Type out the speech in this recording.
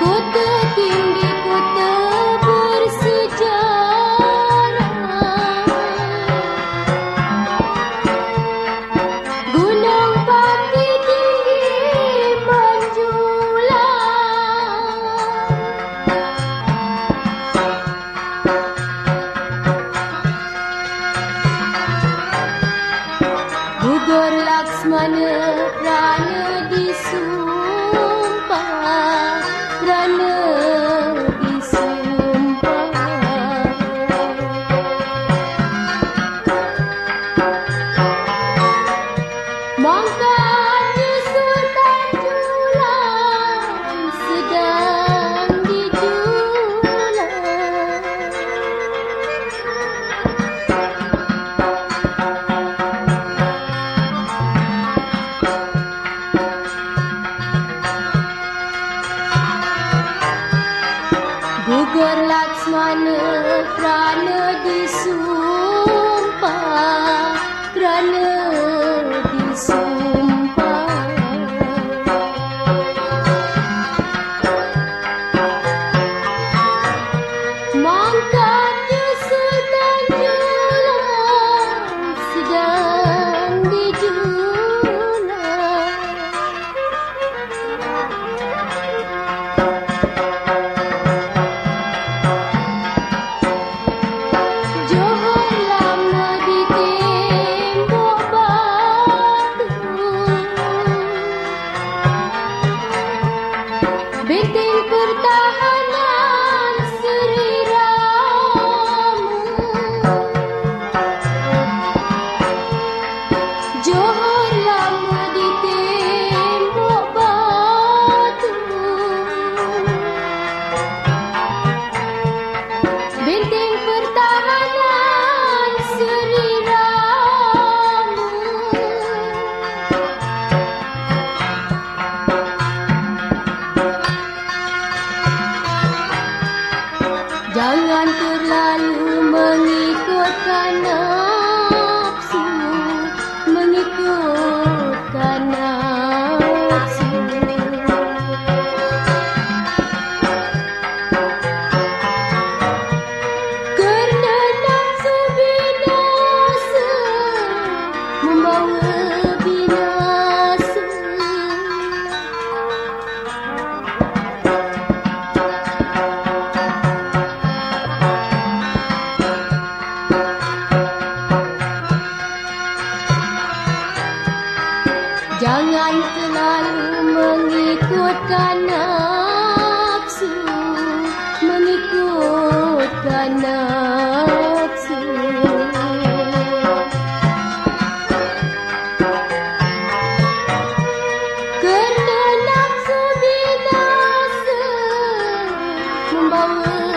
Good. Asmanı, pranı Gugur laksmana kerana disumpah Kerana disumpah. Mangkah बिदिन kurta Jangan terlalu mengikut kanan. Jangan selalu mengikutkan nafsu Mengikutkan nafsu Kerana nafsu binasa Membawa